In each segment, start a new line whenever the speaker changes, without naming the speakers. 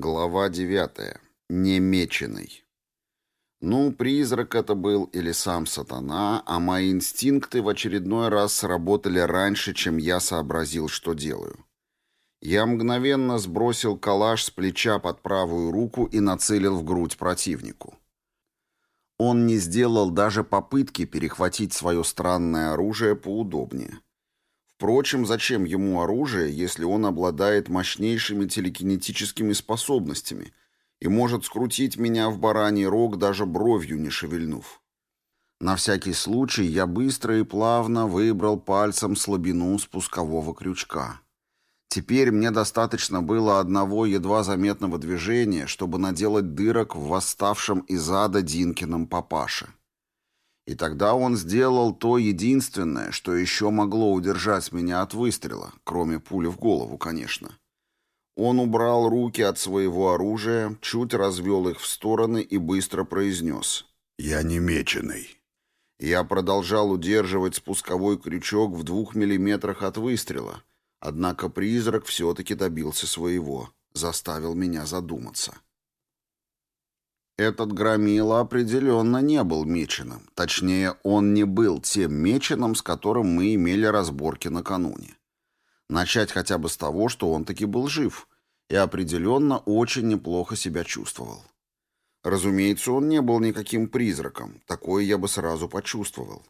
Глава девятая. Немеченый. Ну, призрак это был или сам сатана, а мои инстинкты в очередной раз сработали раньше, чем я сообразил, что делаю. Я мгновенно сбросил калаш с плеча под правую руку и нацелил в грудь противнику. Он не сделал даже попытки перехватить свое странное оружие поудобнее. Впрочем, зачем ему оружие, если он обладает мощнейшими телекинетическими способностями и может скрутить меня в бараний рог, даже бровью не шевельнув? На всякий случай я быстро и плавно выбрал пальцем слабину спускового крючка. Теперь мне достаточно было одного едва заметного движения, чтобы наделать дырок в восставшем из ада Динкином папаше. И тогда он сделал то единственное, что еще могло удержать меня от выстрела, кроме пули в голову, конечно. Он убрал руки от своего оружия, чуть развел их в стороны и быстро произнес «Я не меченый». Я продолжал удерживать спусковой крючок в двух миллиметрах от выстрела, однако призрак все-таки добился своего, заставил меня задуматься. Этот громила определенно не был меченым. Точнее, он не был тем меченым, с которым мы имели разборки накануне. Начать хотя бы с того, что он таки был жив и определенно очень неплохо себя чувствовал. Разумеется, он не был никаким призраком, такое я бы сразу почувствовал.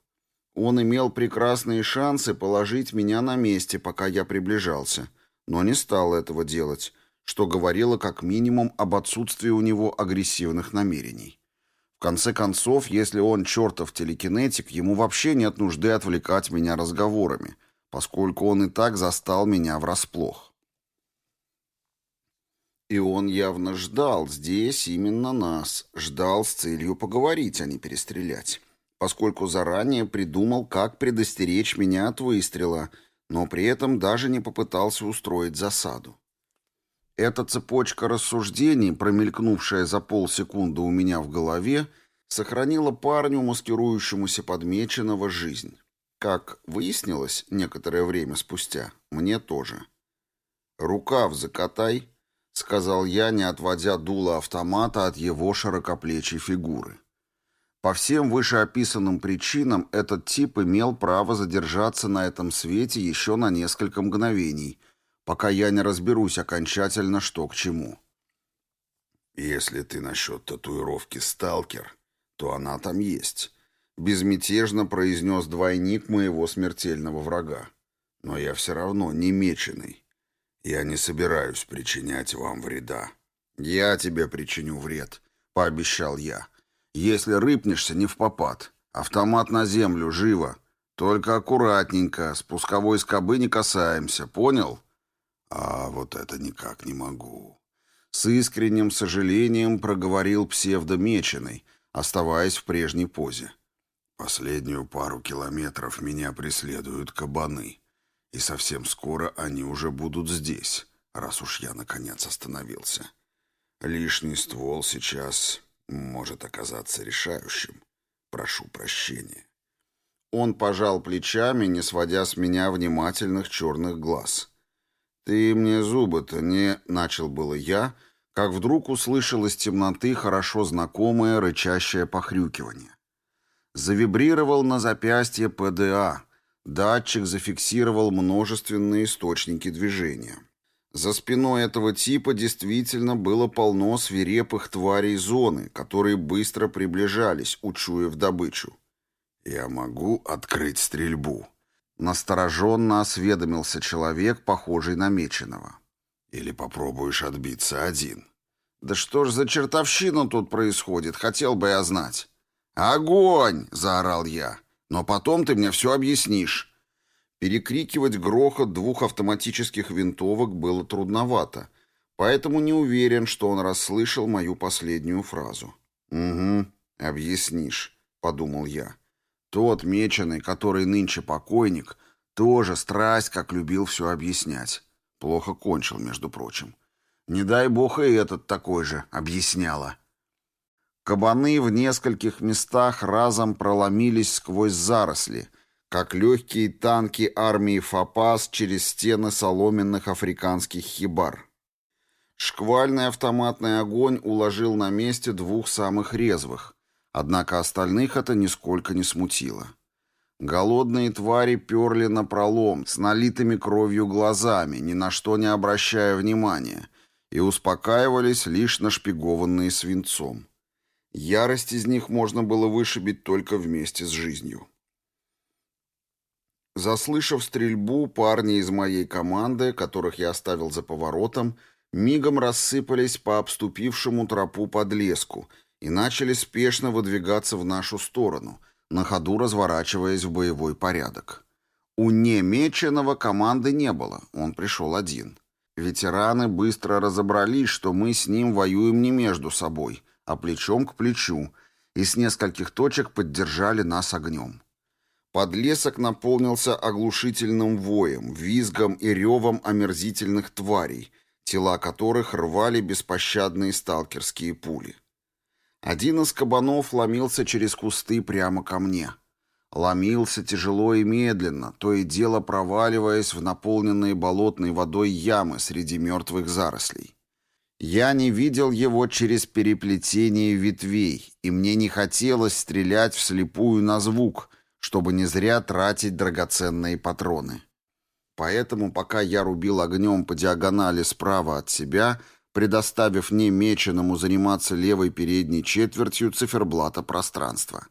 Он имел прекрасные шансы положить меня на месте, пока я приближался, но не стал этого делать, что говорило как минимум об отсутствии у него агрессивных намерений. В конце концов, если он чертов телекинетик, ему вообще нет нужды отвлекать меня разговорами, поскольку он и так застал меня врасплох. И он явно ждал здесь именно нас, ждал с целью поговорить, а не перестрелять, поскольку заранее придумал, как предостеречь меня от выстрела, но при этом даже не попытался устроить засаду. Эта цепочка рассуждений, промелькнувшая за полсекунды у меня в голове, сохранила парню, маскирующемуся подмеченного, жизнь. Как выяснилось некоторое время спустя, мне тоже. «Рукав закатай», — сказал я, не отводя дуло автомата от его широкоплечей фигуры. По всем вышеописанным причинам этот тип имел право задержаться на этом свете еще на несколько мгновений — пока я не разберусь окончательно, что к чему. Если ты насчет татуировки «Сталкер», то она там есть. Безмятежно произнес двойник моего смертельного врага. Но я все равно не меченый. Я не собираюсь причинять вам вреда. Я тебе причиню вред, пообещал я. Если рыпнешься, не в попад. Автомат на землю, живо. Только аккуратненько, спусковой скобы не касаемся, понял? А вот это никак не могу. С искренним сожалением проговорил псевдомеченый, оставаясь в прежней позе. Последнюю пару километров меня преследуют кабаны, и совсем скоро они уже будут здесь, раз уж я наконец остановился. Лишний ствол сейчас может оказаться решающим. Прошу прощения. Он пожал плечами, не сводя с меня внимательных черных глаз. «Ты мне зубы-то не...» — начал было я, как вдруг услышал из темноты хорошо знакомое рычащее похрюкивание. Завибрировал на запястье ПДА. Датчик зафиксировал множественные источники движения. За спиной этого типа действительно было полно свирепых тварей зоны, которые быстро приближались, учуяв добычу. «Я могу открыть стрельбу», Настороженно осведомился человек, похожий на меченого. «Или попробуешь отбиться один?» «Да что ж за чертовщина тут происходит, хотел бы я знать». «Огонь!» — заорал я. «Но потом ты мне все объяснишь». Перекрикивать грохот двух автоматических винтовок было трудновато, поэтому не уверен, что он расслышал мою последнюю фразу. «Угу, объяснишь», — подумал я. Тот меченый, который нынче покойник, тоже страсть, как любил все объяснять. Плохо кончил, между прочим. Не дай бог и этот такой же, объясняла. Кабаны в нескольких местах разом проломились сквозь заросли, как легкие танки армии Фапас через стены соломенных африканских хибар. Шквальный автоматный огонь уложил на месте двух самых резвых, однако остальных это нисколько не смутило. Голодные твари перли на пролом с налитыми кровью глазами, ни на что не обращая внимания, и успокаивались лишь нашпигованные свинцом. Ярость из них можно было вышибить только вместе с жизнью. Заслышав стрельбу, парни из моей команды, которых я оставил за поворотом, мигом рассыпались по обступившему тропу подлеску и начали спешно выдвигаться в нашу сторону, на ходу разворачиваясь в боевой порядок. У немеченого команды не было, он пришел один. Ветераны быстро разобрались, что мы с ним воюем не между собой, а плечом к плечу, и с нескольких точек поддержали нас огнем. Подлесок наполнился оглушительным воем, визгом и ревом омерзительных тварей, тела которых рвали беспощадные сталкерские пули. Один из кабанов ломился через кусты прямо ко мне. Ломился тяжело и медленно, то и дело проваливаясь в наполненные болотной водой ямы среди мертвых зарослей. Я не видел его через переплетение ветвей, и мне не хотелось стрелять вслепую на звук, чтобы не зря тратить драгоценные патроны. Поэтому, пока я рубил огнем по диагонали справа от себя, предоставив немеченному заниматься левой передней четвертью циферблата пространства.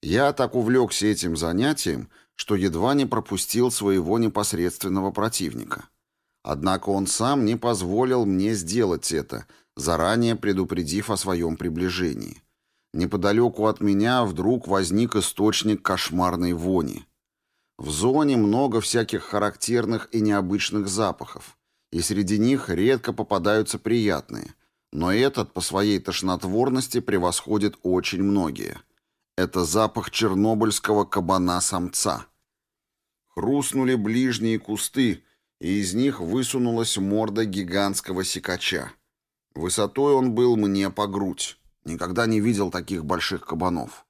Я так увлекся этим занятием, что едва не пропустил своего непосредственного противника. Однако он сам не позволил мне сделать это, заранее предупредив о своем приближении. Неподалеку от меня вдруг возник источник кошмарной вони. В зоне много всяких характерных и необычных запахов, и среди них редко попадаются приятные, но этот по своей тошнотворности превосходит очень многие. Это запах чернобыльского кабана-самца. Хрустнули ближние кусты, и из них высунулась морда гигантского сикача. Высотой он был мне по грудь. Никогда не видел таких больших кабанов.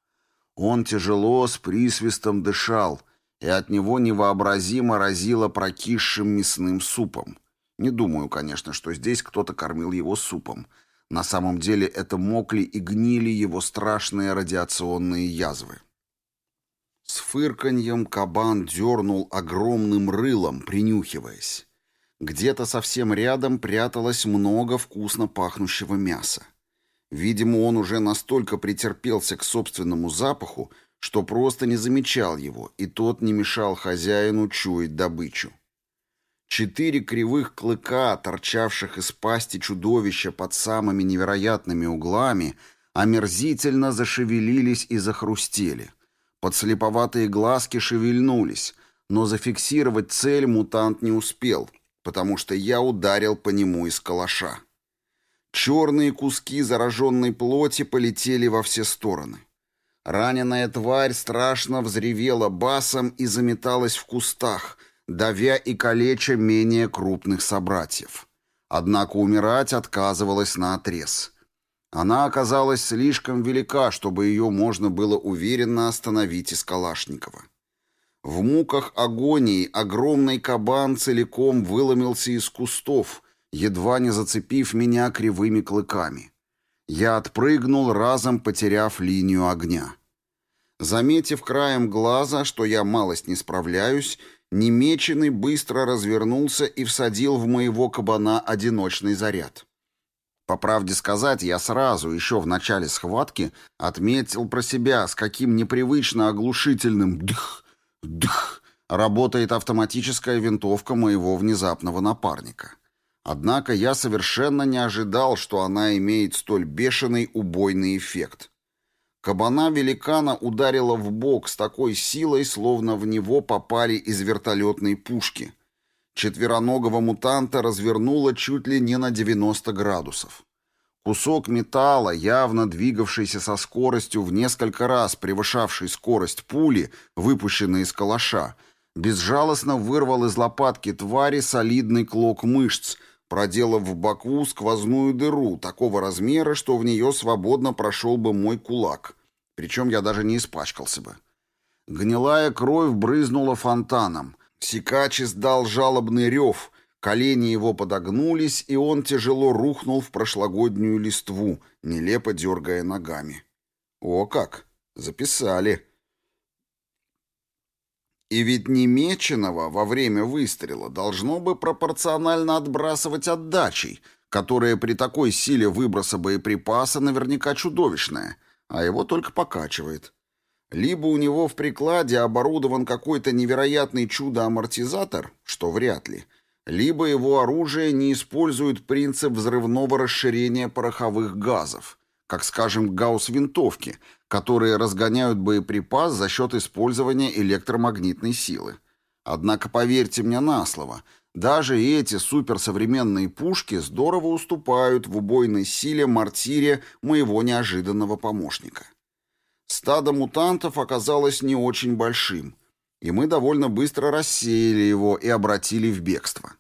Он тяжело, с присвистом дышал — и от него невообразимо разило прокисшим мясным супом. Не думаю, конечно, что здесь кто-то кормил его супом. На самом деле это мокли и гнили его страшные радиационные язвы. С фырканьем кабан дернул огромным рылом, принюхиваясь. Где-то совсем рядом пряталось много вкусно пахнущего мяса. Видимо, он уже настолько претерпелся к собственному запаху, что просто не замечал его, и тот не мешал хозяину чуять добычу. Четыре кривых клыка, торчавших из пасти чудовища под самыми невероятными углами, омерзительно зашевелились и захрустели. Подслеповатые глазки шевельнулись, но зафиксировать цель мутант не успел, потому что я ударил по нему из калаша. Черные куски зараженной плоти полетели во все стороны. Раненая тварь страшно взревела басом и заметалась в кустах, давя и калеча менее крупных собратьев. Однако умирать отказывалась наотрез. Она оказалась слишком велика, чтобы ее можно было уверенно остановить из Калашникова. В муках агонии огромный кабан целиком выломился из кустов, едва не зацепив меня кривыми клыками. Я отпрыгнул, разом потеряв линию огня. Заметив краем глаза, что я малость не справляюсь, немеченный быстро развернулся и всадил в моего кабана одиночный заряд. По правде сказать, я сразу, еще в начале схватки, отметил про себя, с каким непривычно оглушительным «дых, дых» работает автоматическая винтовка моего внезапного напарника. Однако я совершенно не ожидал, что она имеет столь бешеный убойный эффект. Кабана-великана ударила в бок с такой силой, словно в него попали из вертолетной пушки. Четвероногого мутанта развернуло чуть ли не на 90 градусов. Кусок металла, явно двигавшийся со скоростью в несколько раз превышавшей скорость пули, выпущенной из калаша, безжалостно вырвал из лопатки твари солидный клок мышц — проделав в боку сквозную дыру такого размера, что в нее свободно прошел бы мой кулак. Причем я даже не испачкался бы. Гнилая кровь брызнула фонтаном. Сикач издал жалобный рев, Колени его подогнулись, и он тяжело рухнул в прошлогоднюю листву, нелепо дергая ногами. О как! Записали. И ведь немеченного во время выстрела должно бы пропорционально отбрасывать отдачей, которая при такой силе выброса боеприпаса наверняка чудовищная, а его только покачивает. Либо у него в прикладе оборудован какой-то невероятный чудо-амортизатор, что вряд ли, либо его оружие не использует принцип взрывного расширения пороховых газов, как, скажем, гаусс-винтовки, которые разгоняют боеприпас за счет использования электромагнитной силы. Однако поверьте мне на слово, даже эти суперсовременные пушки здорово уступают в убойной силе мортире моего неожиданного помощника. Стадо мутантов оказалось не очень большим, и мы довольно быстро рассеяли его и обратили в бегство.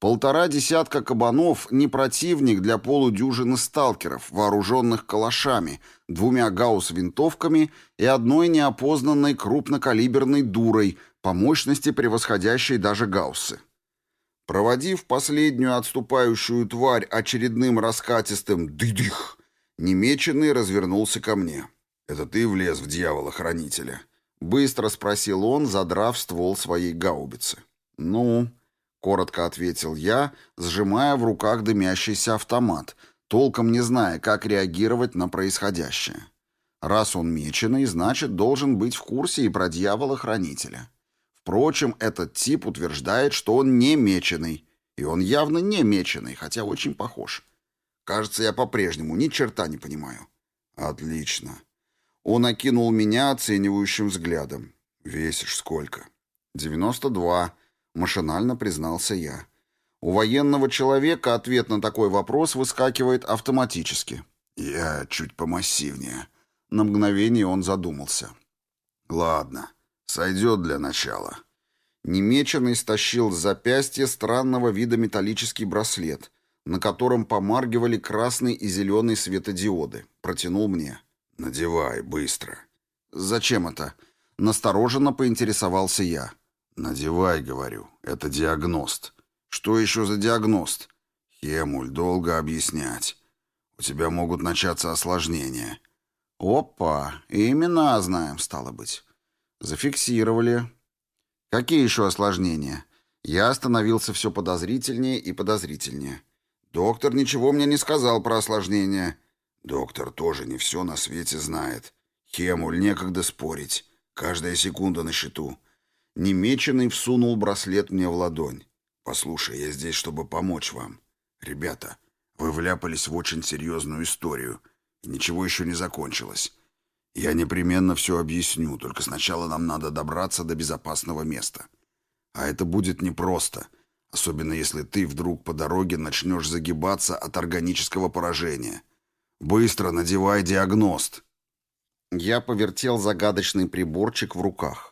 Полтора десятка кабанов — не противник для полудюжины сталкеров, вооруженных калашами, двумя гаусс-винтовками и одной неопознанной крупнокалиберной дурой, по мощности превосходящей даже гауссы. Проводив последнюю отступающую тварь очередным раскатистым «дыдых», немеченный развернулся ко мне. «Это ты влез в дьявола-хранителя?» — быстро спросил он, задрав ствол своей гаубицы. «Ну...» — коротко ответил я, сжимая в руках дымящийся автомат, толком не зная, как реагировать на происходящее. Раз он меченый, значит, должен быть в курсе и про дьявола-хранителя. Впрочем, этот тип утверждает, что он не меченый, и он явно не меченый, хотя очень похож. Кажется, я по-прежнему ни черта не понимаю. Отлично. Он окинул меня оценивающим взглядом. «Весишь сколько?» «Девяносто два», — машинально признался я. У военного человека ответ на такой вопрос выскакивает автоматически. «Я чуть помассивнее». На мгновение он задумался. «Ладно, сойдет для начала». Немеченный стащил с запястья странного вида металлический браслет, на котором помаргивали красный и зеленый светодиоды. Протянул мне. «Надевай, быстро». «Зачем это?» Настороженно поинтересовался я. «Надевай, — говорю, — это диагност». «Что еще за диагност?» «Хемуль, долго объяснять. У тебя могут начаться осложнения». «Опа, имена знаем, стало быть». «Зафиксировали». «Какие еще осложнения?» Я становился все подозрительнее и подозрительнее. «Доктор ничего мне не сказал про осложнения». Доктор тоже не все на свете знает. Хемуль, некогда спорить. Каждая секунда на счету. Немеченный всунул браслет мне в ладонь. «Послушай, я здесь, чтобы помочь вам. Ребята, вы вляпались в очень серьезную историю, и ничего еще не закончилось. Я непременно все объясню, только сначала нам надо добраться до безопасного места. А это будет непросто, особенно если ты вдруг по дороге начнешь загибаться от органического поражения». «Быстро надевай диагност!» Я повертел загадочный приборчик в руках.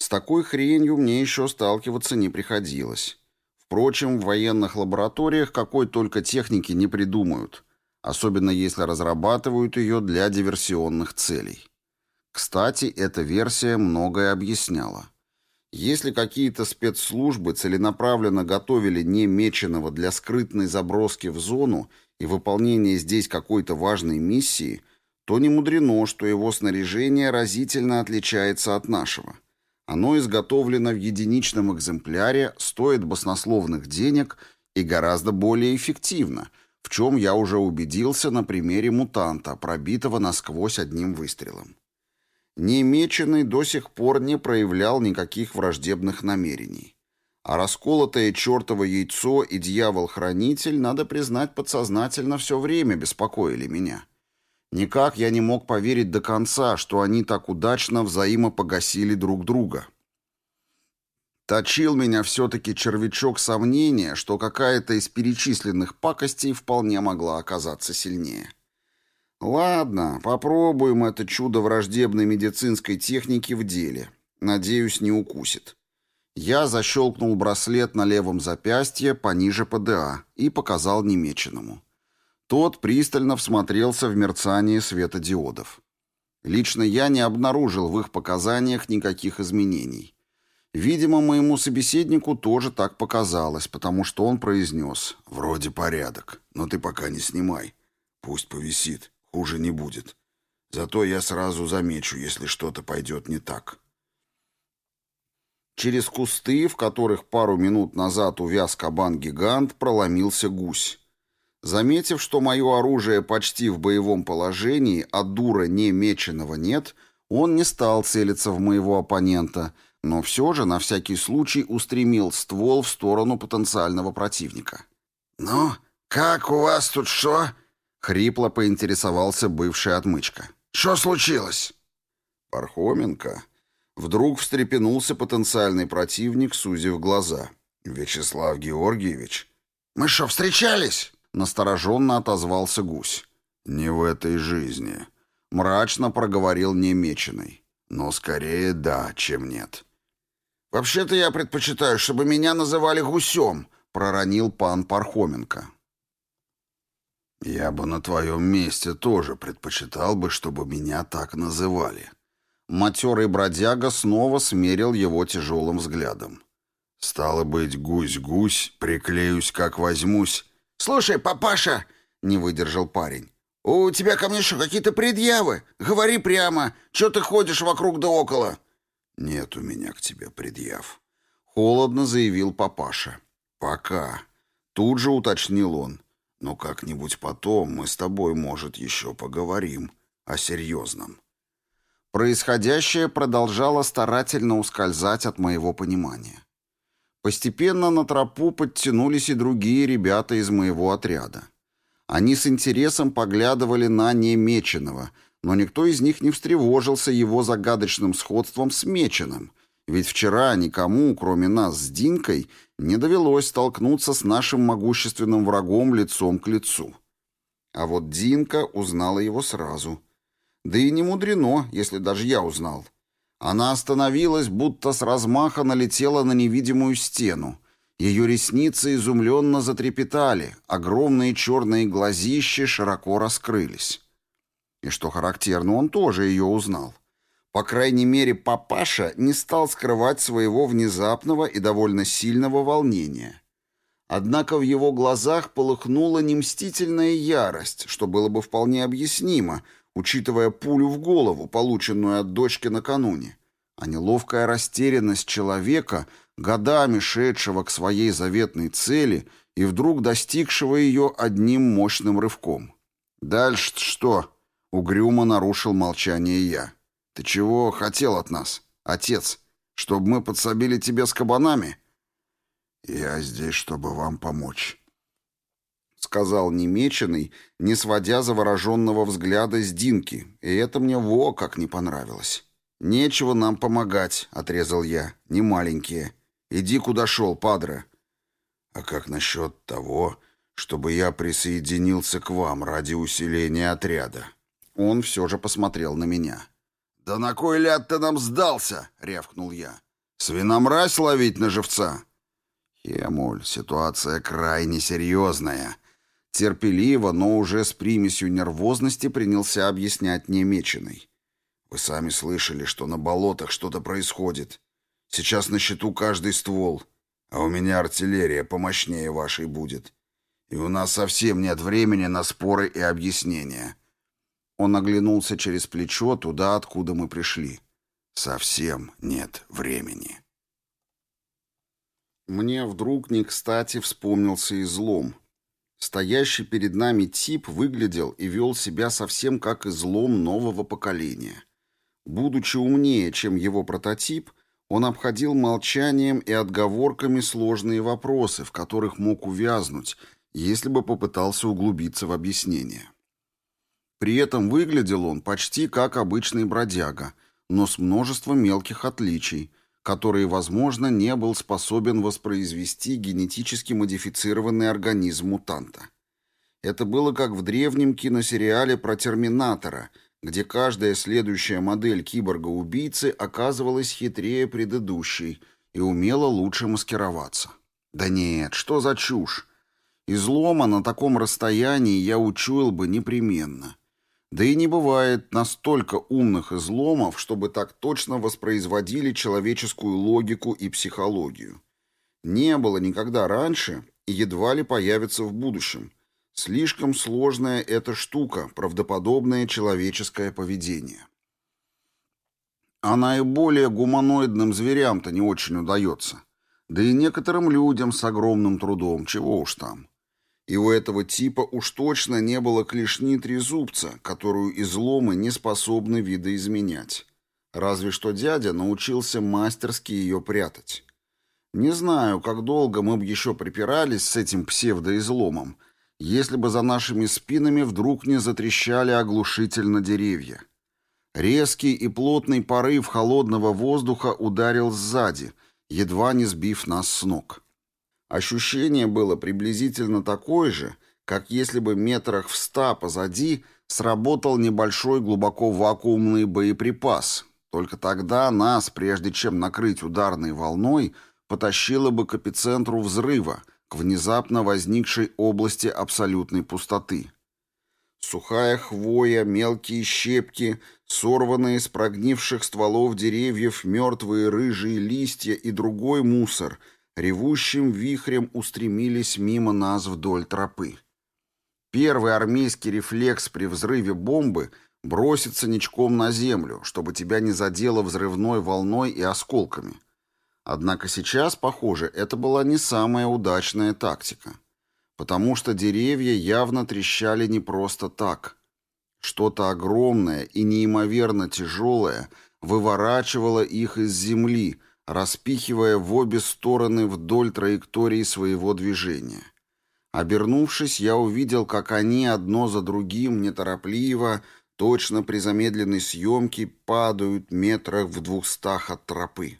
С такой хренью мне еще сталкиваться не приходилось. Впрочем, в военных лабораториях какой только техники не придумают, особенно если разрабатывают ее для диверсионных целей. Кстати, эта версия многое объясняла. Если какие-то спецслужбы целенаправленно готовили немеченного для скрытной заброски в зону и выполнения здесь какой-то важной миссии, то не мудрено, что его снаряжение разительно отличается от нашего. Оно изготовлено в единичном экземпляре, стоит баснословных денег и гораздо более эффективно, в чем я уже убедился на примере мутанта, пробитого насквозь одним выстрелом. Немеченный до сих пор не проявлял никаких враждебных намерений. А расколотое чертово яйцо и дьявол-хранитель, надо признать, подсознательно все время беспокоили меня. Никак я не мог поверить до конца, что они так удачно взаимопогасили друг друга. Точил меня все-таки червячок сомнения, что какая-то из перечисленных пакостей вполне могла оказаться сильнее. Ладно, попробуем это чудо враждебной медицинской техники в деле. Надеюсь, не укусит. Я защелкнул браслет на левом запястье пониже ПДА и показал немеченному. Тот пристально всмотрелся в мерцание светодиодов. Лично я не обнаружил в их показаниях никаких изменений. Видимо, моему собеседнику тоже так показалось, потому что он произнес «Вроде порядок, но ты пока не снимай. Пусть повисит, хуже не будет. Зато я сразу замечу, если что-то пойдет не так». Через кусты, в которых пару минут назад увяз кабан-гигант, проломился гусь. Заметив, что мое оружие почти в боевом положении, а дура не меченого нет, он не стал целиться в моего оппонента — но все же на всякий случай устремил ствол в сторону потенциального противника.
«Ну, как у вас тут что?»
— хрипло поинтересовался бывший отмычка.
«Что случилось?»
«Пархоменко». Вдруг встрепенулся потенциальный противник, сузив глаза. «Вячеслав Георгиевич?»
«Мы что, встречались?»
— настороженно отозвался гусь. «Не в этой жизни», — мрачно проговорил немеченый. «Но скорее да, чем нет».
«Вообще-то я предпочитаю, чтобы меня называли гусем», — проронил пан Пархоменко.
«Я бы на твоем месте тоже предпочитал бы, чтобы меня так называли». Матерый бродяга снова смерил его тяжелым взглядом. «Стало быть, гусь-гусь, приклеюсь, как возьмусь».
«Слушай, папаша!» — не выдержал парень. «У тебя ко мне что, какие-то предъявы? Говори прямо, что ты ходишь вокруг да около?»
«Нет у меня к тебе предъяв», — холодно заявил папаша. «Пока». Тут же уточнил он. «Но как-нибудь потом мы с тобой, может, еще поговорим о серьезном». Происходящее продолжало старательно ускользать от моего понимания. Постепенно на тропу подтянулись и другие ребята из моего отряда. Они с интересом поглядывали на немеченого — но никто из них не встревожился его загадочным сходством с Меченым, ведь вчера никому, кроме нас с Динкой, не довелось столкнуться с нашим могущественным врагом лицом к лицу. А вот Динка узнала его сразу. Да и не мудрено, если даже я узнал. Она остановилась, будто с размаха налетела на невидимую стену. Ее ресницы изумленно затрепетали, огромные черные глазища широко раскрылись. И что характерно, он тоже ее узнал. По крайней мере, папаша не стал скрывать своего внезапного и довольно сильного волнения. Однако в его глазах полыхнула немстительная ярость, что было бы вполне объяснимо, учитывая пулю в голову, полученную от дочки накануне, а неловкая растерянность человека, годами шедшего к своей заветной цели и вдруг достигшего ее одним мощным рывком. «Дальше что?» Угрюмо нарушил молчание я. «Ты чего хотел от нас, отец? Чтобы мы подсобили тебе с кабанами?» «Я здесь, чтобы вам помочь», — сказал немеченый, не сводя завороженного взгляда с Динки, и это мне во как не понравилось. «Нечего нам помогать», — отрезал я, — «не маленькие. Иди, куда шел, падре». «А как насчет того, чтобы я присоединился к вам ради усиления отряда?» Он все же посмотрел на меня.
«Да на кой ляд ты нам сдался?» — рявкнул я.
«Свиномразь ловить на живца?» «Хемуль, ситуация крайне серьезная». Терпеливо, но уже с примесью нервозности принялся объяснять немеченый. «Вы сами слышали, что на болотах что-то происходит. Сейчас на счету каждый ствол, а у меня артиллерия помощнее вашей будет. И у нас совсем нет времени на споры и объяснения. Он оглянулся через плечо туда, откуда мы пришли. Совсем нет времени. Мне вдруг не кстати вспомнился излом. Стоящий перед нами тип выглядел и вел себя совсем как излом нового поколения. Будучи умнее, чем его прототип, он обходил молчанием и отговорками сложные вопросы, в которых мог увязнуть, если бы попытался углубиться в объяснение. При этом выглядел он почти как обычный бродяга, но с множеством мелких отличий, которые, возможно, не был способен воспроизвести генетически модифицированный организм мутанта. Это было как в древнем киносериале про Терминатора, где каждая следующая модель киборга-убийцы оказывалась хитрее предыдущей и умела лучше маскироваться. Да нет, что за чушь? Излома на таком расстоянии я учуял бы непременно. Да и не бывает настолько умных изломов, чтобы так точно воспроизводили человеческую логику и психологию. Не было никогда раньше и едва ли появится в будущем. Слишком сложная эта штука, правдоподобное человеческое поведение. Она и более гуманоидным зверям-то не очень удается. Да и некоторым людям с огромным трудом, чего уж там. И у этого типа уж точно не было клешни трезубца, которую изломы не способны видоизменять. Разве что дядя научился мастерски ее прятать. Не знаю, как долго мы бы еще припирались с этим псевдоизломом, если бы за нашими спинами вдруг не затрещали оглушительно деревья. Резкий и плотный порыв холодного воздуха ударил сзади, едва не сбив нас с ног. Ощущение было приблизительно такое же, как если бы метрах в ста позади сработал небольшой глубоко вакуумный боеприпас. Только тогда нас, прежде чем накрыть ударной волной, потащило бы к эпицентру взрыва, к внезапно возникшей области абсолютной пустоты. Сухая хвоя, мелкие щепки, сорванные с прогнивших стволов деревьев мертвые рыжие листья и другой мусор — ревущим вихрем устремились мимо нас вдоль тропы. Первый армейский рефлекс при взрыве бомбы — броситься ничком на землю, чтобы тебя не задело взрывной волной и осколками. Однако сейчас, похоже, это была не самая удачная тактика. Потому что деревья явно трещали не просто так. Что-то огромное и неимоверно тяжелое выворачивало их из земли — распихивая в обе стороны вдоль траектории своего движения. Обернувшись, я увидел, как они одно за другим неторопливо, точно при замедленной съемке, падают метрах в двухстах от тропы.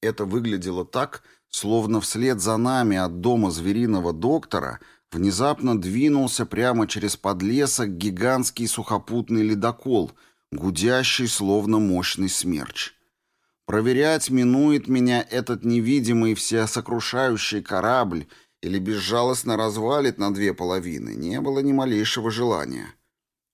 Это выглядело так, словно вслед за нами от дома звериного доктора внезапно двинулся прямо через подлесок гигантский сухопутный ледокол, гудящий, словно мощный смерч. Проверять, минует меня этот невидимый всесокрушающий корабль или безжалостно развалит на две половины, не было ни малейшего желания.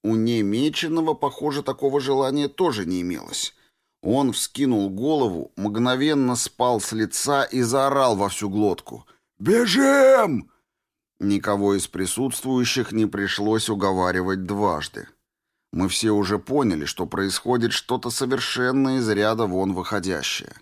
У немеченного, похоже, такого желания тоже не имелось. Он вскинул голову, мгновенно спал с лица и заорал во всю глотку. «Бежим!» Никого из присутствующих не пришлось уговаривать дважды. Мы все уже поняли, что происходит что-то совершенно из ряда вон выходящее.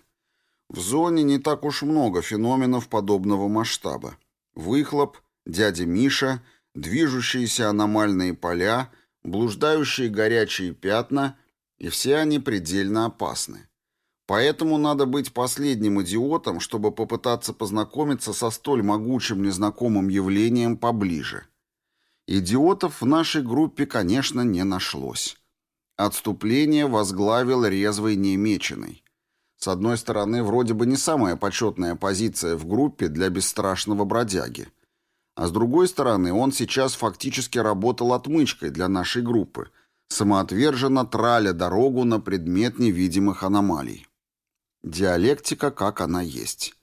В зоне не так уж много феноменов подобного масштаба. Выхлоп, дядя Миша, движущиеся аномальные поля, блуждающие горячие пятна, и все они предельно опасны. Поэтому надо быть последним идиотом, чтобы попытаться познакомиться со столь могучим незнакомым явлением поближе. Идиотов в нашей группе, конечно, не нашлось. Отступление возглавил резвый немеченый. С одной стороны, вроде бы не самая почетная позиция в группе для бесстрашного бродяги. А с другой стороны, он сейчас фактически работал отмычкой для нашей группы, самоотверженно траля дорогу на предмет невидимых аномалий. Диалектика, как она есть.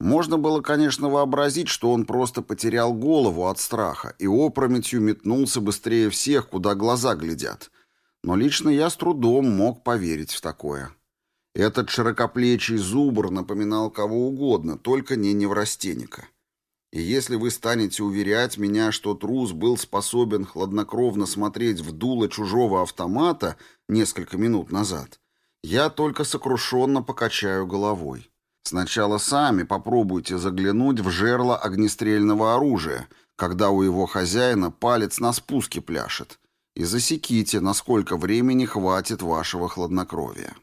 Можно было, конечно, вообразить, что он просто потерял голову от страха и опрометью метнулся быстрее всех, куда глаза глядят. Но лично я с трудом мог поверить в такое. Этот широкоплечий зубр напоминал кого угодно, только не неврастенника. И если вы станете уверять меня, что трус был способен хладнокровно смотреть в дуло чужого автомата несколько минут назад, я только сокрушенно покачаю головой. Сначала сами попробуйте заглянуть в жерло огнестрельного оружия, когда у его хозяина палец на спуске пляшет, и засеките, насколько времени хватит вашего хладнокровия.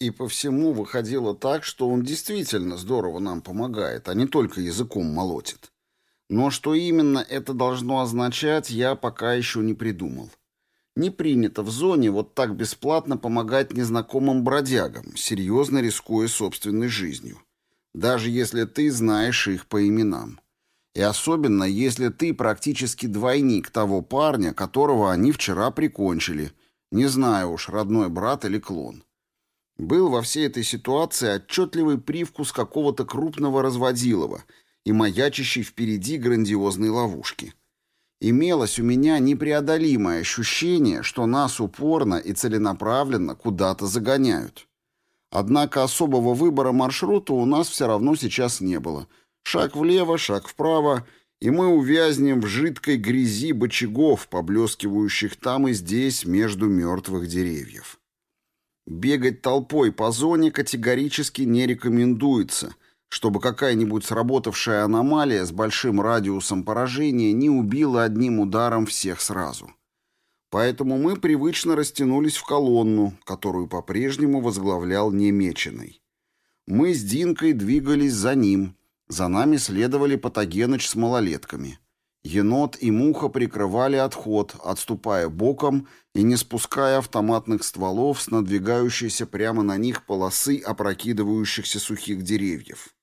И по всему выходило так, что он действительно здорово нам помогает, а не только языком молотит. Но что именно это должно означать, я пока еще не придумал. Не принято в зоне вот так бесплатно помогать незнакомым бродягам, серьезно рискуя собственной жизнью. Даже если ты знаешь их по именам. И особенно, если ты практически двойник того парня, которого они вчера прикончили. Не знаю уж, родной брат или клон. Был во всей этой ситуации отчетливый привкус какого-то крупного разводилова и маячащий впереди грандиозной ловушки. Имелось у меня непреодолимое ощущение, что нас упорно и целенаправленно куда-то загоняют. Однако особого выбора маршрута у нас все равно сейчас не было. Шаг влево, шаг вправо, и мы увязнем в жидкой грязи бочагов, поблескивающих там и здесь между мертвых деревьев. Бегать толпой по зоне категорически не рекомендуется, чтобы какая-нибудь сработавшая аномалия с большим радиусом поражения не убила одним ударом всех сразу. Поэтому мы привычно растянулись в колонну, которую по-прежнему возглавлял Немеченый. Мы с Динкой двигались за ним. За нами следовали Патогеныч с малолетками. Енот и Муха прикрывали отход, отступая боком и не спуская автоматных стволов с надвигающейся прямо на них полосы опрокидывающихся сухих деревьев.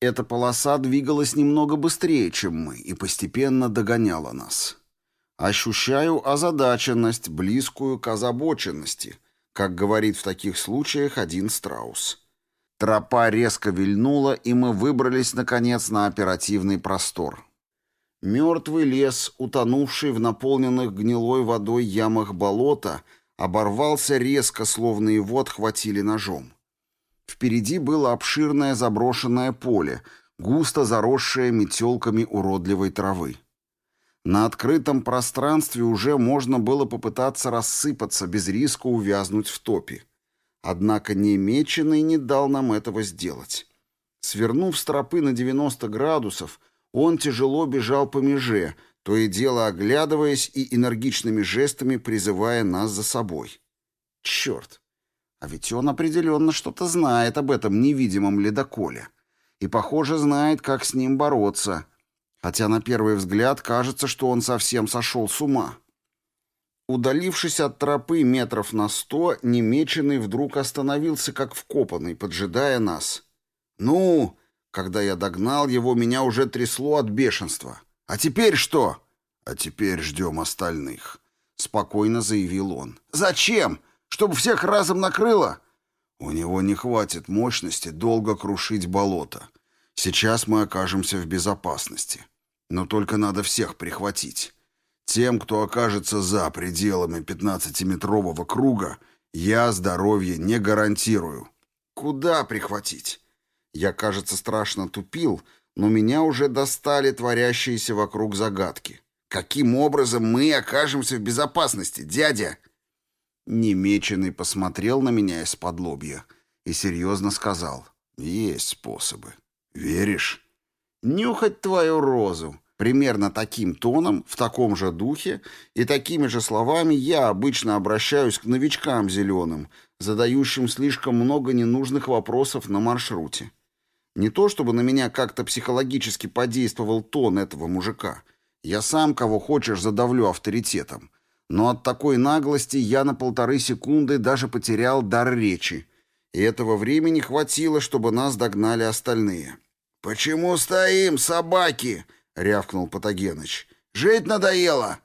Эта полоса двигалась немного быстрее, чем мы, и постепенно догоняла нас. Ощущаю озадаченность, близкую к озабоченности, как говорит в таких случаях один страус. Тропа резко вильнула, и мы выбрались, наконец, на оперативный простор. Мертвый лес, утонувший в наполненных гнилой водой ямах болота, оборвался резко, словно его отхватили ножом. Впереди было обширное заброшенное поле, густо заросшее метелками уродливой травы. На открытом пространстве уже можно было попытаться рассыпаться без риска увязнуть в топе. Однако немеченный не дал нам этого сделать. Свернув с тропы на 90 градусов, он тяжело бежал по меже, то и дело оглядываясь и энергичными жестами призывая нас за собой. Черт! А ведь он определенно что-то знает об этом невидимом ледоколе. И, похоже, знает, как с ним бороться — хотя на первый взгляд кажется, что он совсем сошел с ума. Удалившись от тропы метров на сто, немеченный вдруг остановился как вкопанный, поджидая нас. «Ну!» Когда я догнал его, меня уже трясло от бешенства. «А теперь что?» «А теперь ждем остальных», — спокойно заявил он. «Зачем? Чтобы всех разом накрыло?» «У него не хватит мощности долго крушить болото. Сейчас мы окажемся в безопасности. Но только надо всех прихватить. Тем, кто окажется за пределами пятнадцатиметрового круга, я здоровье не гарантирую. Куда прихватить? Я, кажется, страшно тупил, но меня уже достали творящиеся вокруг загадки. Каким образом мы окажемся в безопасности, дядя? Немеченый посмотрел на меня из-под лобья и серьезно сказал. Есть способы. Веришь? нюхать твою розу. Примерно таким тоном, в таком же духе и такими же словами я обычно обращаюсь к новичкам зеленым, задающим слишком много ненужных вопросов на маршруте. Не то чтобы на меня как-то психологически подействовал тон этого мужика. Я сам, кого хочешь, задавлю авторитетом. Но от такой наглости я на полторы секунды даже потерял дар речи. И этого времени хватило, чтобы нас догнали остальные. «Почему стоим, собаки?» — рявкнул Патогеныч. «Жить надоело!»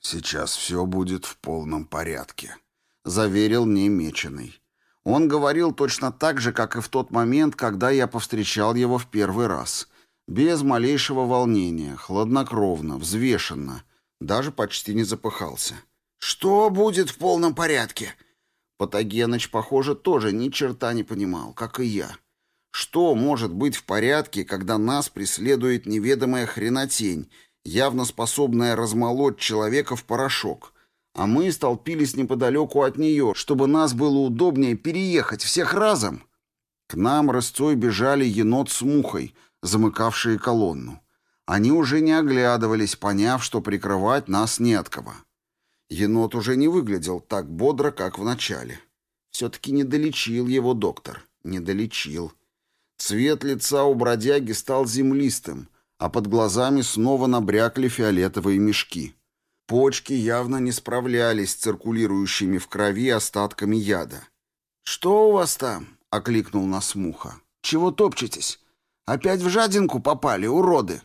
«Сейчас все будет в полном порядке», — заверил мне. Он говорил точно так же, как и в тот момент, когда я повстречал его в первый раз. Без малейшего волнения, хладнокровно, взвешенно. Даже почти не запыхался. «Что будет в полном порядке?» Патогеныч, похоже, тоже ни черта не понимал, как и я. Что может быть в порядке, когда нас преследует неведомая хренотень, явно способная размолоть человека в порошок, а мы столпились неподалеку от нее, чтобы нас было удобнее переехать всех разом? К нам рысцой бежали енот с мухой, замыкавшие колонну. Они уже не оглядывались, поняв, что прикрывать нас не от кого. Енот уже не выглядел так бодро, как в начале. Все-таки не долечил его доктор. Не долечил. Цвет лица у бродяги стал землистым, а под глазами снова набрякли фиолетовые мешки. Почки явно не справлялись с циркулирующими в крови остатками яда. «Что у вас там?» — окликнул нас Муха. «Чего топчетесь? Опять в жадинку попали, уроды!»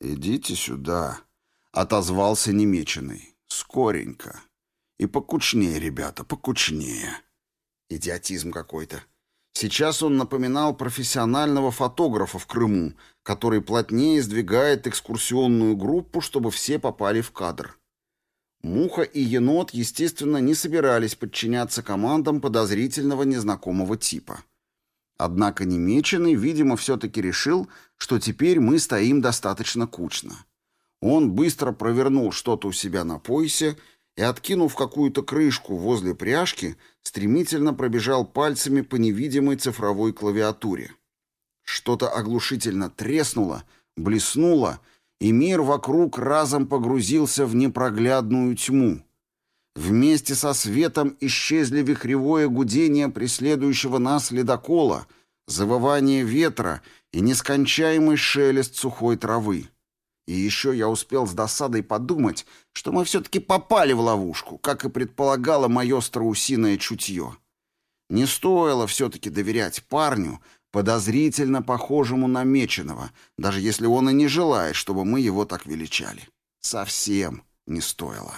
«Идите сюда», — отозвался немеченый. «Скоренько. И покучнее, ребята, покучнее». Идиотизм какой-то. Сейчас он напоминал профессионального фотографа в Крыму, который плотнее сдвигает экскурсионную группу, чтобы все попали в кадр. Муха и енот, естественно, не собирались подчиняться командам подозрительного незнакомого типа. Однако Немеченый, видимо, все-таки решил, что теперь мы стоим достаточно кучно. Он быстро провернул что-то у себя на поясе и, откинув какую-то крышку возле пряжки, стремительно пробежал пальцами по невидимой цифровой клавиатуре. Что-то оглушительно треснуло, блеснуло, и мир вокруг разом погрузился в непроглядную тьму. Вместе со светом исчезли вихревое гудение преследующего нас ледокола, завывание ветра и нескончаемый шелест сухой травы. И еще я успел с досадой подумать, что мы все-таки попали в ловушку, как и предполагало мое страусиное чутье. Не стоило все-таки доверять парню, подозрительно похожему на Меченого, даже если он и не желает, чтобы мы его так величали. Совсем не стоило.